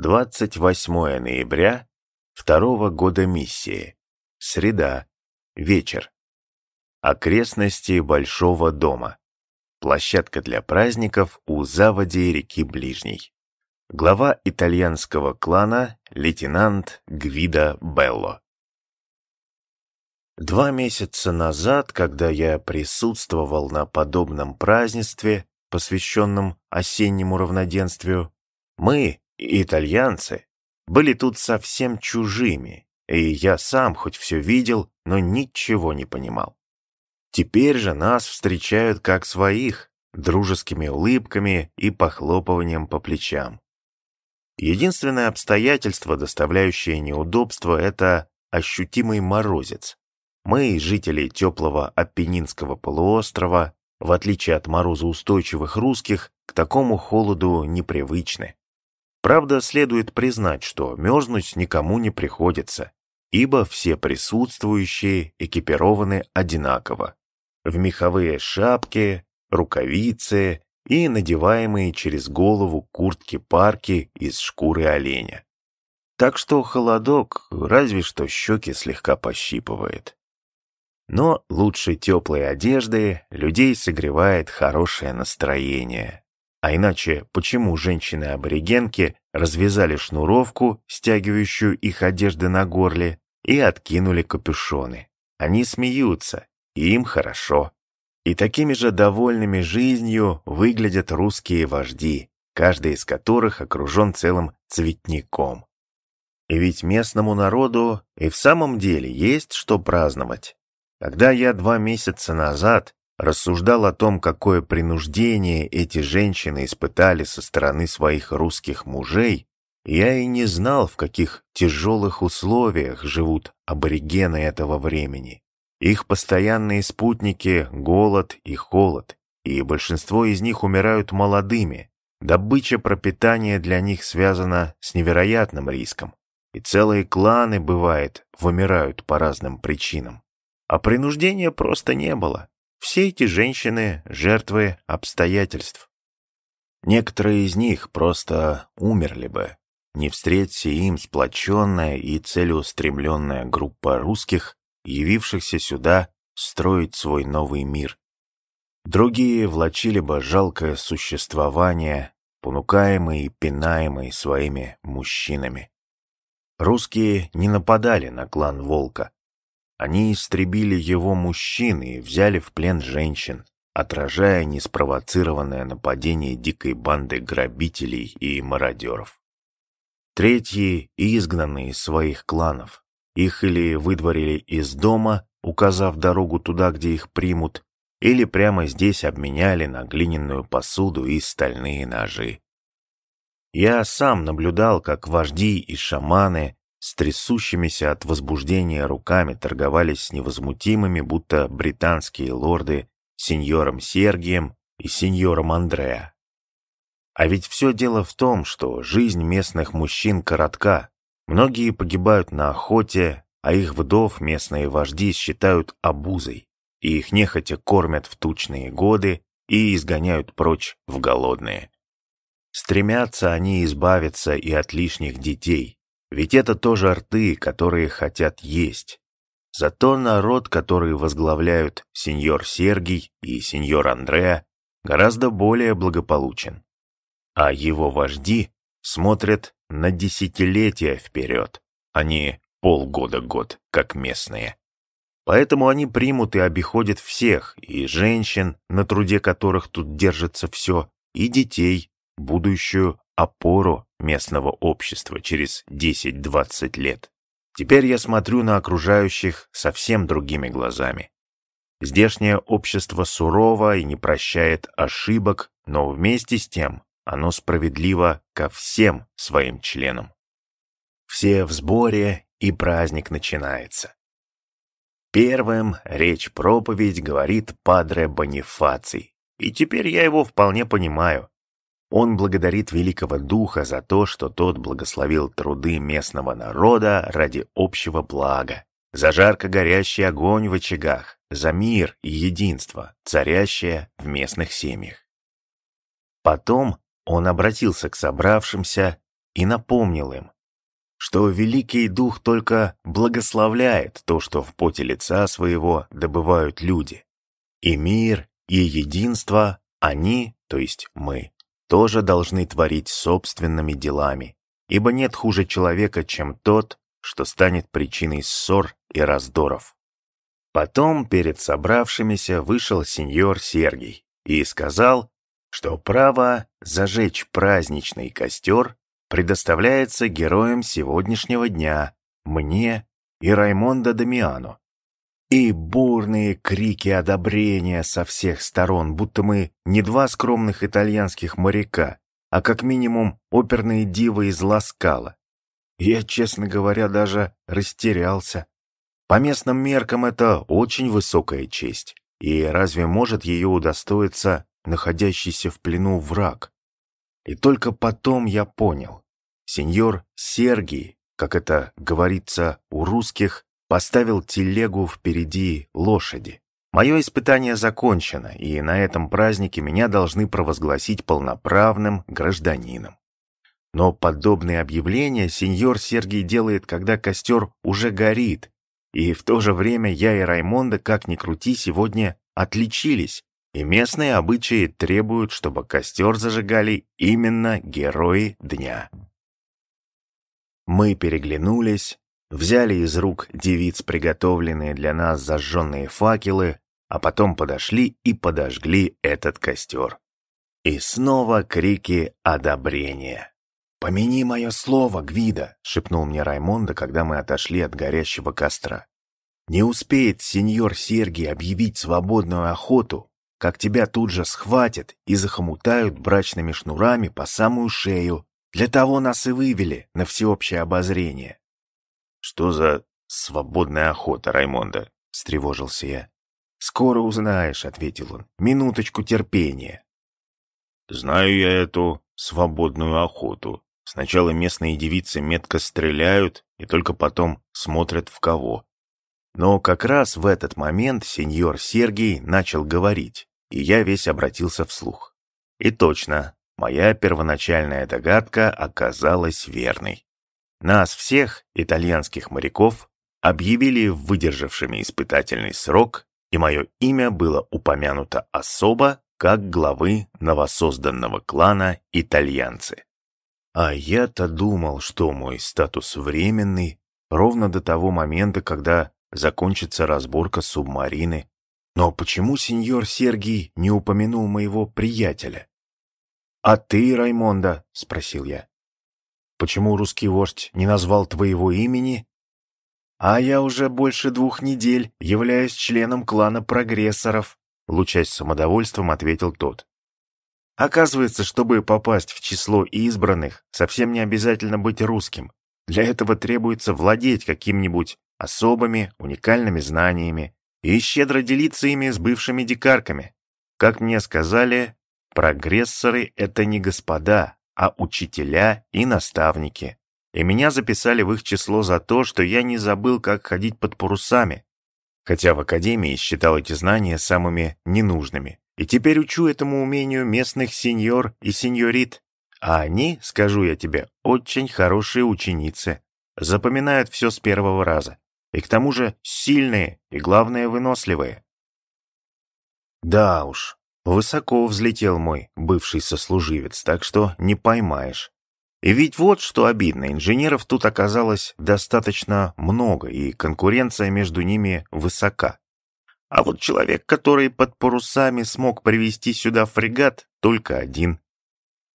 28 ноября второго года миссии. Среда. Вечер. Окрестности Большого дома. Площадка для праздников у заводи реки Ближней. Глава итальянского клана лейтенант Гвида Белло. Два месяца назад, когда я присутствовал на подобном празднестве, посвященном осеннему равноденствию, мы, итальянцы, были тут совсем чужими, и я сам хоть все видел, но ничего не понимал. Теперь же нас встречают как своих, дружескими улыбками и похлопыванием по плечам. Единственное обстоятельство, доставляющее неудобство, это ощутимый морозец. Мы, жители теплого Апеннинского полуострова, в отличие от морозоустойчивых русских, к такому холоду непривычны. Правда, следует признать, что мерзнуть никому не приходится, ибо все присутствующие экипированы одинаково. В меховые шапки, рукавицы и надеваемые через голову куртки-парки из шкуры оленя. Так что холодок разве что щеки слегка пощипывает. Но лучше теплой одежды людей согревает хорошее настроение. А иначе почему женщины-аборигенки развязали шнуровку, стягивающую их одежды на горле, и откинули капюшоны? Они смеются, и им хорошо. И такими же довольными жизнью выглядят русские вожди, каждый из которых окружен целым цветником. И ведь местному народу и в самом деле есть что праздновать. Когда я два месяца назад рассуждал о том, какое принуждение эти женщины испытали со стороны своих русских мужей, я и не знал, в каких тяжелых условиях живут аборигены этого времени. Их постоянные спутники — голод и холод, и большинство из них умирают молодыми. Добыча пропитания для них связана с невероятным риском, и целые кланы, бывает, вымирают по разным причинам. А принуждения просто не было. Все эти женщины — жертвы обстоятельств. Некоторые из них просто умерли бы. Не встреться им сплоченная и целеустремленная группа русских, явившихся сюда строить свой новый мир. Другие влачили бы жалкое существование, понукаемые и пинаемые своими мужчинами. Русские не нападали на клан Волка, они истребили его мужчин и взяли в плен женщин, отражая неспровоцированное нападение дикой банды грабителей и мародеров. Третьи — изгнанные из своих кланов. Их или выдворили из дома, указав дорогу туда, где их примут, или прямо здесь обменяли на глиняную посуду и стальные ножи. Я сам наблюдал, как вожди и шаманы с трясущимися от возбуждения руками торговались с невозмутимыми, будто британские лорды, сеньором Сергием и сеньором Андреа. А ведь все дело в том, что жизнь местных мужчин коротка. Многие погибают на охоте, а их вдов местные вожди считают обузой, и их нехотя кормят в тучные годы и изгоняют прочь в голодные. Стремятся они избавиться и от лишних детей, ведь это тоже рты, которые хотят есть. Зато народ, который возглавляют сеньор Сергий и сеньор Андреа, гораздо более благополучен. А его вожди смотрят на десятилетия вперед, а не полгода-год, как местные. Поэтому они примут и обиходят всех, и женщин, на труде которых тут держится все, и детей, будущую опору местного общества через 10-20 лет. Теперь я смотрю на окружающих совсем другими глазами. Здешнее общество сурово и не прощает ошибок, но вместе с тем оно справедливо ко всем своим членам. Все в сборе, и праздник начинается. Первым речь-проповедь говорит Падре Бонифаций, и теперь я его вполне понимаю. Он благодарит Великого Духа за то, что тот благословил труды местного народа ради общего блага, за жарко горящий огонь в очагах, за мир и единство, царящее в местных семьях. Потом он обратился к собравшимся и напомнил им, что Великий Дух только благословляет то, что в поте лица своего добывают люди. И мир, и единство они, то есть мы, тоже должны творить собственными делами, ибо нет хуже человека, чем тот, что станет причиной ссор и раздоров. Потом перед собравшимися вышел сеньор Сергий и сказал, что право зажечь праздничный костер предоставляется героям сегодняшнего дня, мне и Раймондо Дамиано. И бурные крики одобрения со всех сторон, будто мы не два скромных итальянских моряка, а как минимум оперные дивы из Ласкала. Я, честно говоря, даже растерялся. По местным меркам это очень высокая честь, и разве может ее удостоиться находящийся в плену враг? И только потом я понял. Сеньор Сергий, как это говорится у русских, поставил телегу впереди лошади. Мое испытание закончено, и на этом празднике меня должны провозгласить полноправным гражданином. Но подобные объявления сеньор Сергий делает, когда костер уже горит, и в то же время я и Раймонда, как ни крути, сегодня отличились, и местные обычаи требуют, чтобы костер зажигали именно герои дня. Мы переглянулись, взяли из рук девиц приготовленные для нас зажженные факелы, а потом подошли и подожгли этот костер. И снова крики одобрения. «Помяни мое слово, Гвида!» — шепнул мне Раймонда, когда мы отошли от горящего костра. «Не успеет сеньор Сергий объявить свободную охоту, как тебя тут же схватят и захомутают брачными шнурами по самую шею, для того нас и вывели на всеобщее обозрение. Что за свободная охота, Раймонда? встревожился я. Скоро узнаешь, ответил он. Минуточку терпения. Знаю я эту свободную охоту. Сначала местные девицы метко стреляют и только потом смотрят в кого. Но как раз в этот момент сеньор Сергий начал говорить, и я весь обратился вслух. И точно, Моя первоначальная догадка оказалась верной. Нас всех, итальянских моряков, объявили выдержавшими испытательный срок, и мое имя было упомянуто особо как главы новосозданного клана итальянцы. А я-то думал, что мой статус временный, ровно до того момента, когда закончится разборка субмарины. Но почему сеньор Сергий не упомянул моего приятеля? «А ты, Раймонда?» — спросил я. «Почему русский вождь не назвал твоего имени?» «А я уже больше двух недель являюсь членом клана прогрессоров», — лучась самодовольством ответил тот. «Оказывается, чтобы попасть в число избранных, совсем не обязательно быть русским. Для этого требуется владеть каким-нибудь особыми, уникальными знаниями и щедро делиться ими с бывшими дикарками. Как мне сказали, Прогрессоры — это не господа, а учителя и наставники. И меня записали в их число за то, что я не забыл, как ходить под парусами. Хотя в академии считал эти знания самыми ненужными. И теперь учу этому умению местных сеньор и сеньорит. А они, скажу я тебе, очень хорошие ученицы. Запоминают все с первого раза. И к тому же сильные и, главное, выносливые. Да уж, Высоко взлетел мой бывший сослуживец, так что не поймаешь. И ведь вот что обидно, инженеров тут оказалось достаточно много, и конкуренция между ними высока. А вот человек, который под парусами смог привести сюда фрегат, только один.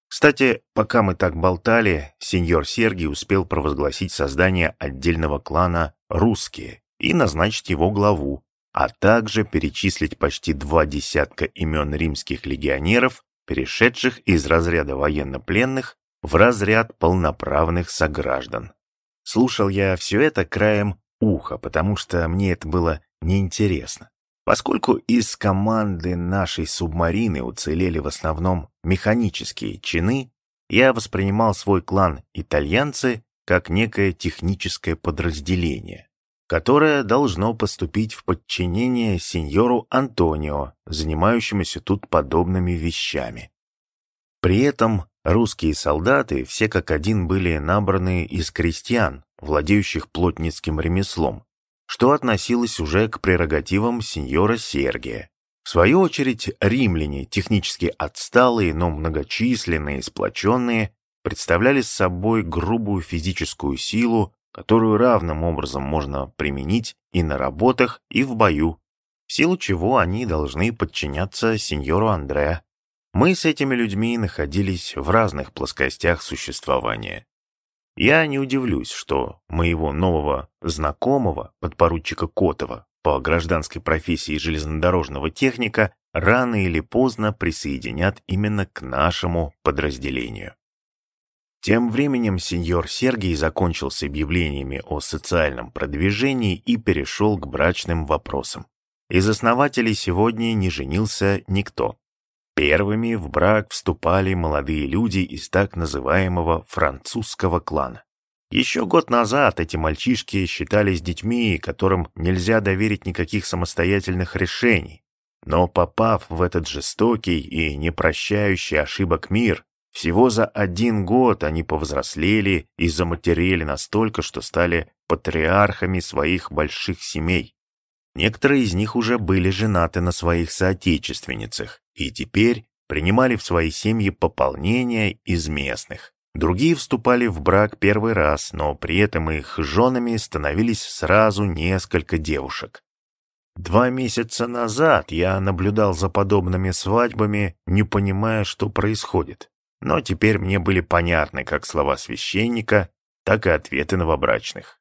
Кстати, пока мы так болтали, сеньор Сергий успел провозгласить создание отдельного клана «Русские» и назначить его главу, а также перечислить почти два десятка имен римских легионеров, перешедших из разряда военнопленных в разряд полноправных сограждан. Слушал я все это краем уха, потому что мне это было неинтересно. Поскольку из команды нашей субмарины уцелели в основном механические чины, я воспринимал свой клан «Итальянцы» как некое техническое подразделение, которое должно поступить в подчинение сеньору Антонио, занимающемуся тут подобными вещами. При этом Русские солдаты все как один были набраны из крестьян, владеющих плотницким ремеслом, что относилось уже к прерогативам сеньора Сергия. В свою очередь, римляне, технически отсталые, но многочисленные, сплоченные, представляли собой грубую физическую силу, которую равным образом можно применить и на работах, и в бою, в силу чего они должны подчиняться сеньору Андре. Мы с этими людьми находились в разных плоскостях существования. Я не удивлюсь, что моего нового знакомого, подпоручика Котова, по гражданской профессии железнодорожного техника, рано или поздно присоединят именно к нашему подразделению. Тем временем сеньор Сергий закончил с объявлениями о социальном продвижении и перешел к брачным вопросам. Из основателей сегодня не женился никто. Первыми в брак вступали молодые люди из так называемого французского клана. Еще год назад эти мальчишки считались детьми, которым нельзя доверить никаких самостоятельных решений. Но попав в этот жестокий и непрощающий ошибок мир, всего за один год они повзрослели и заматерели настолько, что стали патриархами своих больших семей. Некоторые из них уже были женаты на своих соотечественницах и теперь принимали в свои семьи пополнение из местных. Другие вступали в брак первый раз, но при этом их женами становились сразу несколько девушек. Два месяца назад я наблюдал за подобными свадьбами, не понимая, что происходит. Но теперь мне были понятны как слова священника, так и ответы новобрачных.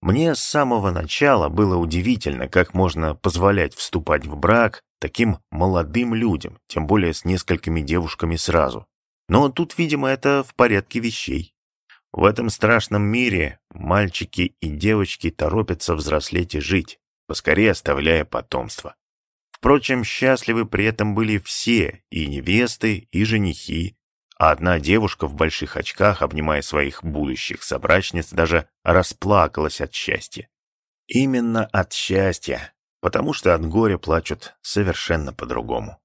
Мне с самого начала было удивительно, как можно позволять вступать в брак таким молодым людям, тем более с несколькими девушками сразу. Но тут, видимо, это в порядке вещей. В этом страшном мире мальчики и девочки торопятся взрослеть и жить, поскорее оставляя потомство. Впрочем, счастливы при этом были все, и невесты, и женихи, а одна девушка в больших очках, обнимая своих будущих собрачниц, даже расплакалась от счастья. Именно от счастья, потому что от горя плачут совершенно по-другому.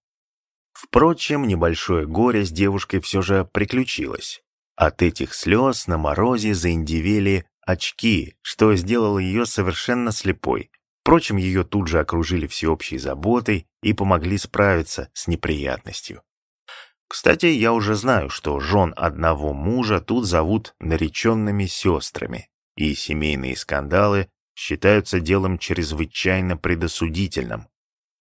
Впрочем, небольшое горе с девушкой все же приключилось. От этих слез на морозе заиндивели очки, что сделало ее совершенно слепой. Впрочем, ее тут же окружили всеобщей заботой и помогли справиться с неприятностью. Кстати, я уже знаю, что жен одного мужа тут зовут нареченными сестрами, и семейные скандалы считаются делом чрезвычайно предосудительным.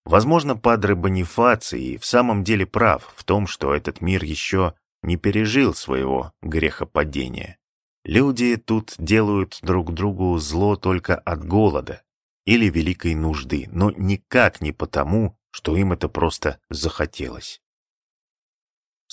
Возможно, падре Бонифаций в самом деле прав в том, что этот мир еще не пережил своего грехопадения. Люди тут делают друг другу зло только от голода или великой нужды, но никак не потому, что им это просто захотелось.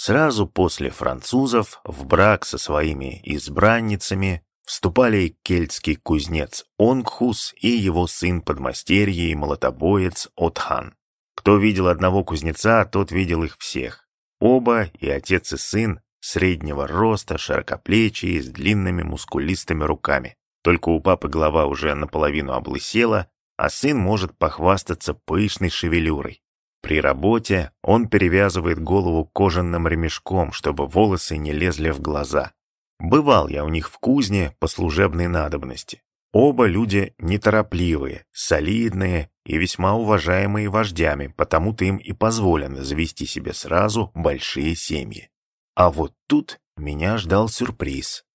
Сразу после французов в брак со своими избранницами вступали кельтский кузнец Онгхус и его сын подмастерье и молотобоец Отхан. Кто видел одного кузнеца, тот видел их всех. Оба, и отец и сын, среднего роста, широкоплечие, с длинными мускулистыми руками. Только у папы голова уже наполовину облысела, а сын может похвастаться пышной шевелюрой. При работе он перевязывает голову кожаным ремешком, чтобы волосы не лезли в глаза. Бывал я у них в кузне по служебной надобности. Оба люди неторопливые, солидные и весьма уважаемые вождями, потому-то им и позволено завести себе сразу большие семьи. А вот тут меня ждал сюрприз.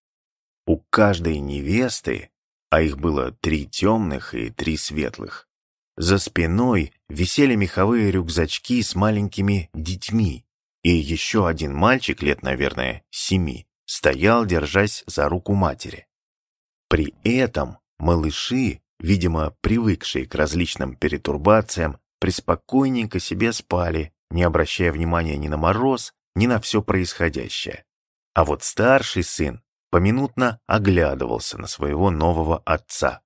У каждой невесты, а их было три темных и три светлых, за спиной висели меховые рюкзачки с маленькими детьми, и еще один мальчик лет, наверное, семи, стоял, держась за руку матери. При этом малыши, видимо, привыкшие к различным перетурбациям, преспокойненько себе спали, не обращая внимания ни на мороз, ни на все происходящее. А вот старший сын поминутно оглядывался на своего нового отца.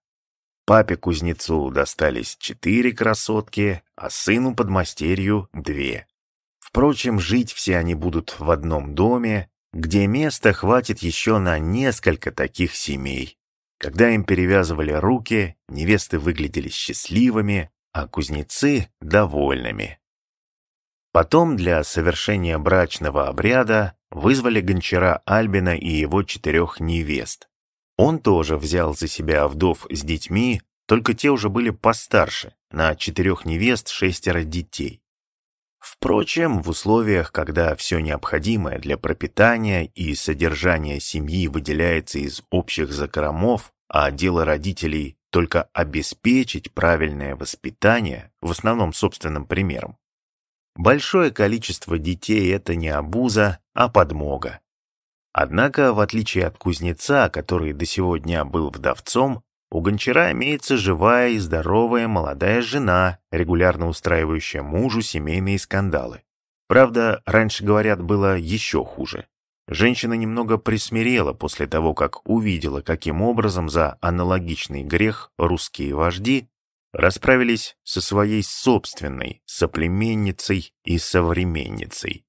Папе-кузнецу достались четыре красотки, а сыну подмастерью две. Впрочем, жить все они будут в одном доме, где места хватит еще на несколько таких семей. Когда им перевязывали руки, невесты выглядели счастливыми, а кузнецы — довольными. Потом для совершения брачного обряда вызвали гончара Альбина и его четырех невест. Он тоже взял за себя вдов с детьми, только те уже были постарше, на четырех невест шестеро детей. Впрочем, в условиях, когда все необходимое для пропитания и содержания семьи выделяется из общих закромов, а дело родителей только обеспечить правильное воспитание, в основном собственным примером, большое количество детей — это не обуза, а подмога. Однако, в отличие от кузнеца, который до сего дня был вдовцом, у гончара имеется живая и здоровая молодая жена, регулярно устраивающая мужу семейные скандалы. Правда, раньше, говорят, было еще хуже. Женщина немного присмирела после того, как увидела, каким образом за аналогичный грех русские вожди расправились со своей собственной соплеменницей и современницей.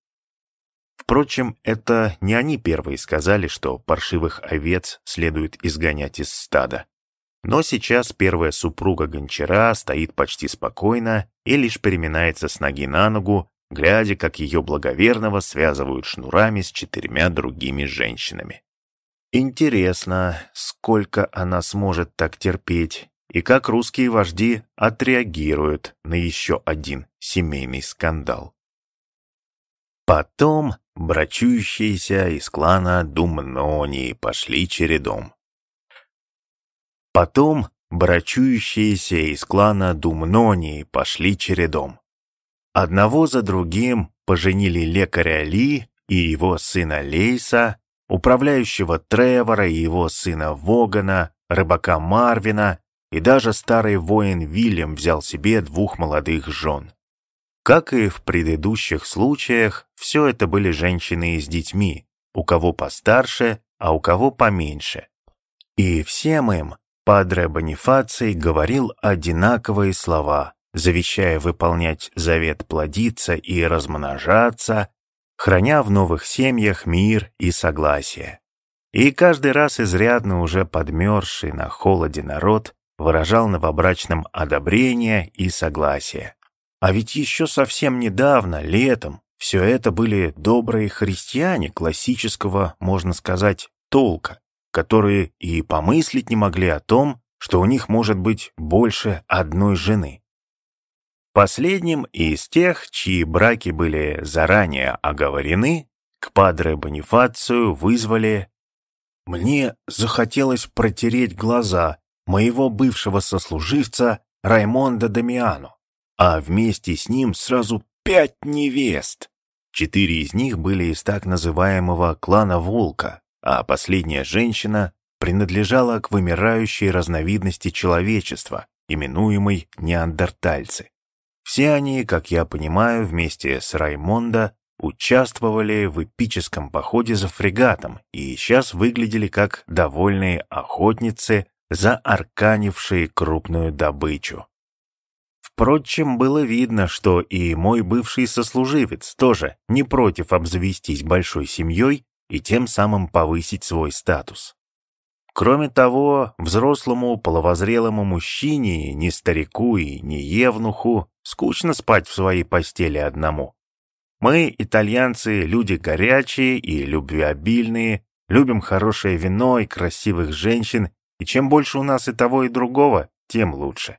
Впрочем, это не они первые сказали, что паршивых овец следует изгонять из стада. Но сейчас первая супруга гончара стоит почти спокойно и лишь переминается с ноги на ногу, глядя, как ее благоверного связывают шнурами с четырьмя другими женщинами. Интересно, сколько она сможет так терпеть, и как русские вожди отреагируют на еще один семейный скандал. Потом брачующиеся из клана Думнони пошли чередом. Потом брачующиеся из клана Думнони пошли чередом. Одного за другим поженили лекаря Ли и его сына Лейса, управляющего Тревора и его сына Вогана, рыбака Марвина, и даже старый воин Вильям взял себе двух молодых жен. Как и в предыдущих случаях, все это были женщины с детьми, у кого постарше, а у кого поменьше. И всем им Падре Бонифаций говорил одинаковые слова, завещая выполнять завет плодиться и размножаться, храня в новых семьях мир и согласие. И каждый раз изрядно уже подмерзший на холоде народ выражал новобрачным одобрение и согласие. А ведь еще совсем недавно, летом, все это были добрые христиане классического, можно сказать, толка которые и помыслить не могли о том, что у них может быть больше одной жены. Последним из тех, чьи браки были заранее оговорены, к падре Бонифацию вызвали «Мне захотелось протереть глаза моего бывшего сослуживца Раймонда Дамиану, а вместе с ним сразу пять невест. Четыре из них были из так называемого клана Волка, а последняя женщина принадлежала к вымирающей разновидности человечества, именуемой неандертальцы. Все они, как я понимаю, вместе с Раймондо участвовали в эпическом походе за фрегатом и сейчас выглядели как довольные охотницы, заарканившие крупную добычу. Впрочем, было видно, что и мой бывший сослуживец тоже не против обзавестись большой семьей и тем самым повысить свой статус. Кроме того, взрослому половозрелому мужчине, ни старику и ни евнуху, скучно спать в своей постели одному. Мы, итальянцы, люди горячие и любвеобильные, любим хорошее вино и красивых женщин, и чем больше у нас и того, и другого, тем лучше.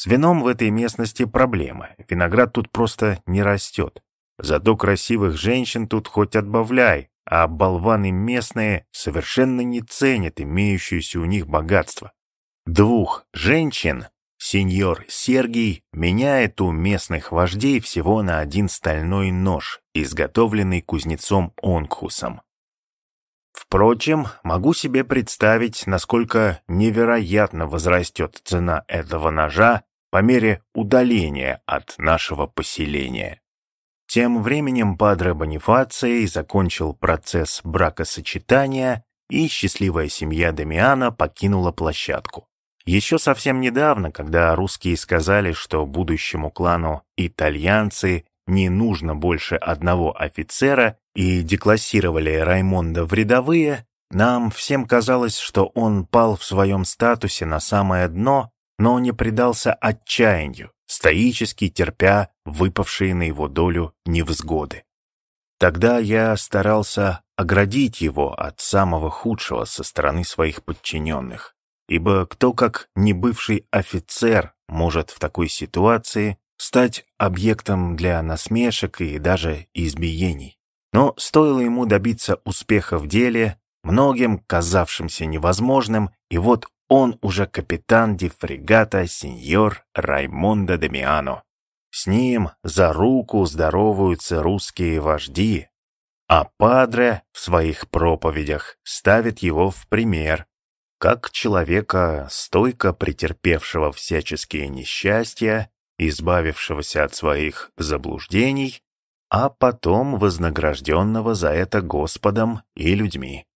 С вином в этой местности проблема, виноград тут просто не растет. Зато красивых женщин тут хоть отбавляй, а болваны местные совершенно не ценят имеющееся у них богатство. Двух женщин сеньор Сергий меняет у местных вождей всего на один стальной нож, изготовленный кузнецом Онкхусом. Впрочем, могу себе представить, насколько невероятно возрастет цена этого ножа по мере удаления от нашего поселения. Тем временем Падре Бонифаций закончил процесс бракосочетания, и счастливая семья Дамиана покинула площадку. Еще совсем недавно, когда русские сказали, что будущему клану итальянцы не нужно больше одного офицера и деклассировали Раймонда в рядовые, нам всем казалось, что он пал в своем статусе на самое дно, но не предался отчаянию, стоически терпя выпавшие на его долю невзгоды. Тогда я старался оградить его от самого худшего со стороны своих подчиненных, ибо кто как не бывший офицер может в такой ситуации стать объектом для насмешек и даже избиений. Но стоило ему добиться успеха в деле, многим казавшимся невозможным, и вот он уже капитан ди фрегата сеньор Раймондо Демиано. С ним за руку здороваются русские вожди, а Падре в своих проповедях ставит его в пример, как человека, стойко претерпевшего всяческие несчастья, избавившегося от своих заблуждений, а потом вознагражденного за это Господом и людьми.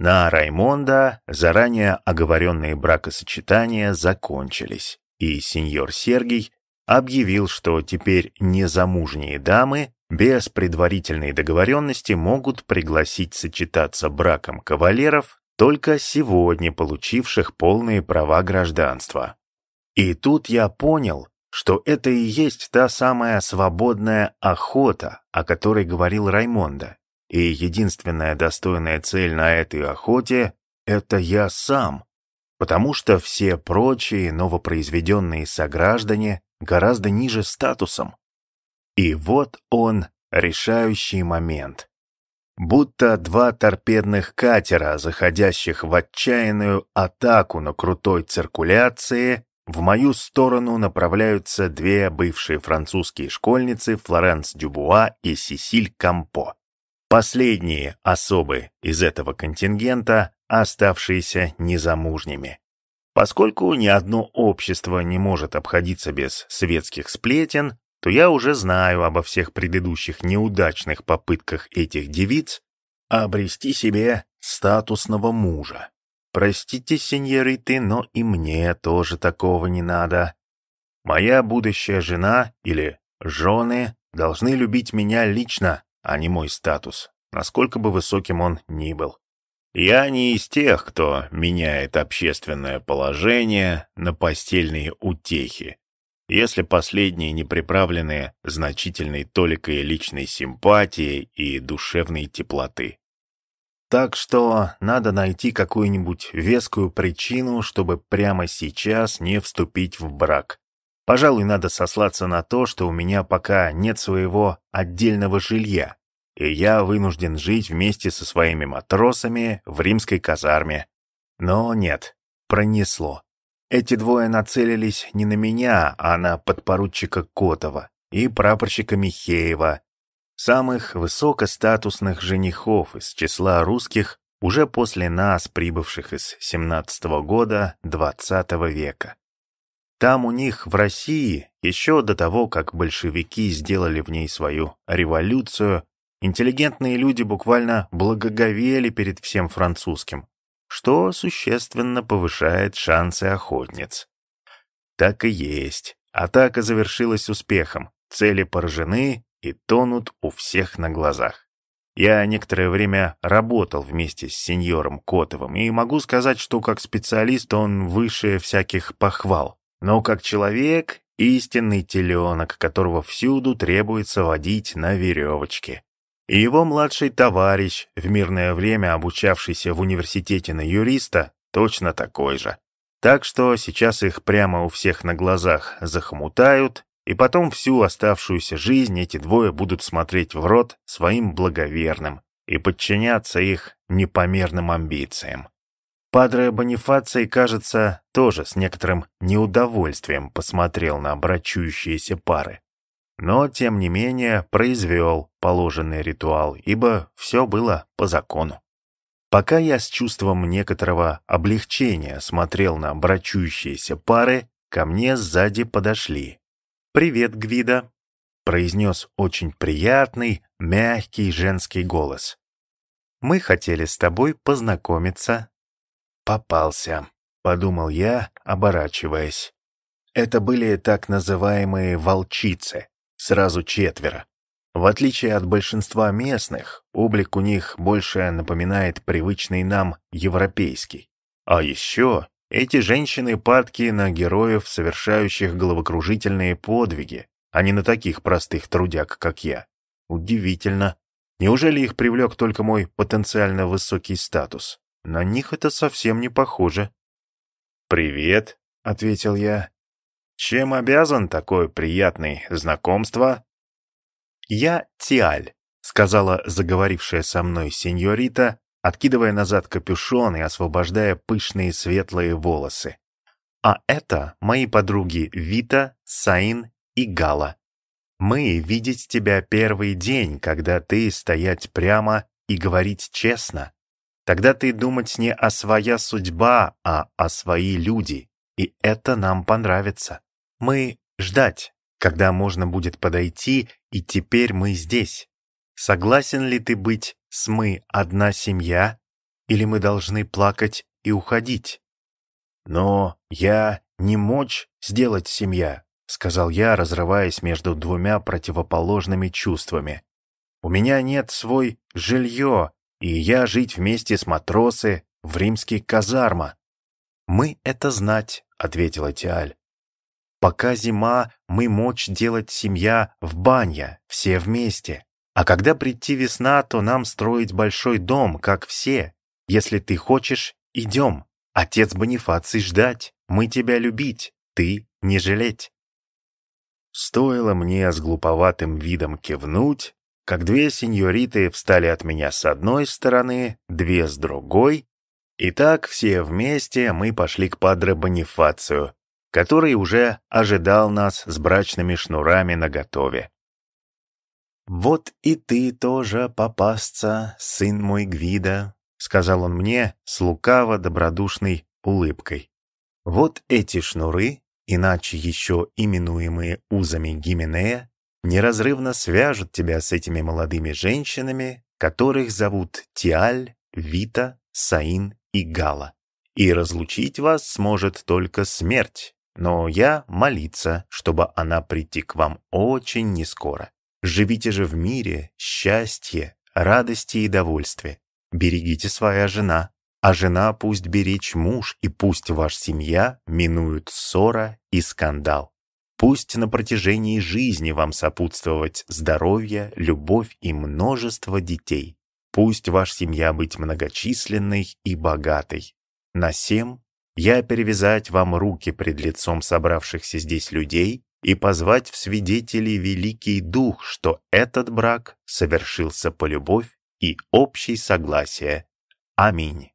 На Раймонда заранее оговоренные бракосочетания закончились, и сеньор Сергий объявил, что теперь незамужние дамы без предварительной договоренности могут пригласить сочетаться браком кавалеров, только сегодня получивших полные права гражданства. И тут я понял, что это и есть та самая свободная охота, о которой говорил Раймонда. И единственная достойная цель на этой охоте — это я сам, потому что все прочие новопроизведенные сограждане гораздо ниже статусом. И вот он, решающий момент. Будто два торпедных катера, заходящих в отчаянную атаку на крутой циркуляции, в мою сторону направляются две бывшие французские школьницы Флоренс Дюбуа и Сесиль Кампо. Последние особы из этого контингента, оставшиеся незамужними. Поскольку ни одно общество не может обходиться без светских сплетен, то я уже знаю обо всех предыдущих неудачных попытках этих девиц обрести себе статусного мужа. Простите, сеньориты, но и мне тоже такого не надо. Моя будущая жена или жены должны любить меня лично, а не мой статус, насколько бы высоким он ни был. Я не из тех, кто меняет общественное положение на постельные утехи, если последние не приправлены значительной толикой личной симпатии и душевной теплоты. Так что надо найти какую-нибудь вескую причину, чтобы прямо сейчас не вступить в брак. Пожалуй, надо сослаться на то, что у меня пока нет своего отдельного жилья, и я вынужден жить вместе со своими матросами в римской казарме. Но нет, пронесло. Эти двое нацелились не на меня, а на подпоручика Котова и прапорщика Михеева, самых высокостатусных женихов из числа русских уже после нас, прибывших из 17 -го года 20 -го века. Там у них в России, еще до того, как большевики сделали в ней свою революцию, интеллигентные люди буквально благоговели перед всем французским, что существенно повышает шансы охотниц. Так и есть. Атака завершилась успехом. Цели поражены и тонут у всех на глазах. Я некоторое время работал вместе с сеньором Котовым и могу сказать, что как специалист он выше всяких похвал. Но как человек — истинный теленок, которого всюду требуется водить на веревочке и его младший товарищ, в мирное время обучавшийся в университете на юриста, точно такой же. Так что сейчас их прямо у всех на глазах захмутают, и потом всю оставшуюся жизнь эти двое будут смотреть в рот своим благоверным и подчиняться их непомерным амбициям. Падре Бонифаций, кажется, тоже с некоторым неудовольствием посмотрел на брачующиеся пары но, тем не менее, произвел положенный ритуал, ибо все было по закону. Пока я с чувством некоторого облегчения смотрел на брачующиеся пары, ко мне сзади подошли. «Привет, Гвида», — произнес очень приятный, мягкий женский голос. «Мы хотели с тобой познакомиться». «Попался», — подумал я, оборачиваясь. Это были так называемые волчицы, сразу четверо. В отличие от большинства местных, облик у них больше напоминает привычный нам европейский. А еще Эти женщины падки на героев, совершающих головокружительные подвиги, а не на таких простых трудяг, как я. Удивительно. Неужели их привлек только мой потенциально высокий статус? На них это совсем не похоже. «Привет», — ответил я. «Чем обязан такое приятное знакомство?» «Я Тиаль», — сказала заговорившая со мной сеньорита, откидывая назад капюшон и освобождая пышные светлые волосы. «А это мои подруги Вита, Саин и Гала. Мы видеть тебя первый день, когда ты стоять прямо и говорить честно. Тогда ты думать не о своя судьба, а о свои люди. И это нам понравится. Мы ждать, когда можно будет подойти, и теперь мы здесь. Согласен ли ты быть с мы одна семья, или мы должны плакать и уходить? Но я не мочь сделать семья. — сказал я, разрываясь между двумя противоположными чувствами. «У меня нет свой жилье, и я жить вместе с матросы в римских казарма». «Мы это знать», — ответила Тиаль. «Пока зима, мы мочь делать семья в баня, все вместе. А когда прийти весна, то нам строить большой дом, как все. Если ты хочешь, идем. Отец Бонифаций ждать, мы тебя любить, ты не жалеть». Стоило мне с глуповатым видом кивнуть, как две сеньориты встали от меня с одной стороны, две с другой, и так все вместе мы пошли к падре Бонифацию, который уже ожидал нас с брачными шнурами наготове. «Вот и ты тоже попасться, сын мой Гвида», — сказал он мне с лукаво-добродушной улыбкой. «Вот эти шнуры иначе еще именуемые узами Гименея, неразрывно свяжут тебя с этими молодыми женщинами, которых зовут Тиаль, Вита, Саин и Гала. И разлучить вас сможет только смерть, но я молиться, чтобы она прийти к вам очень нескоро. Живите же в мире, счастье, радости и довольстве. Берегите своя жена, а жена пусть беречь муж, и пусть ваша семья минует ссора и скандал. Пусть на протяжении жизни вам сопутствовать здоровье, любовь и множество детей. Пусть ваша семья быть многочисленной и богатой. На сем я перевязать вам руки пред лицом собравшихся здесь людей и позвать в свидетели великий дух, что этот брак совершился по любовь и общей согласие. Аминь.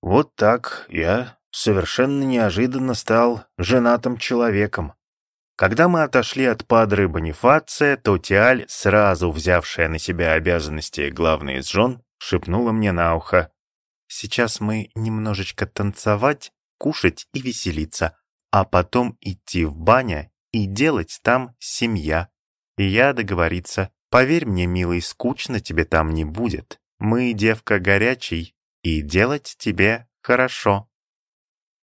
Вот так я совершенно неожиданно стал женатым человеком. Когда мы отошли от падры Бонифация, то Тиаль, сразу взявшая на себя обязанности главной из жен, шепнула мне на ухо. «Сейчас мы немножечко танцевать, кушать и веселиться, а потом идти в баня и делать там семья. И я договориться, поверь мне, милый, скучно тебе там не будет. Мы, девка, горячий, и делать тебе хорошо.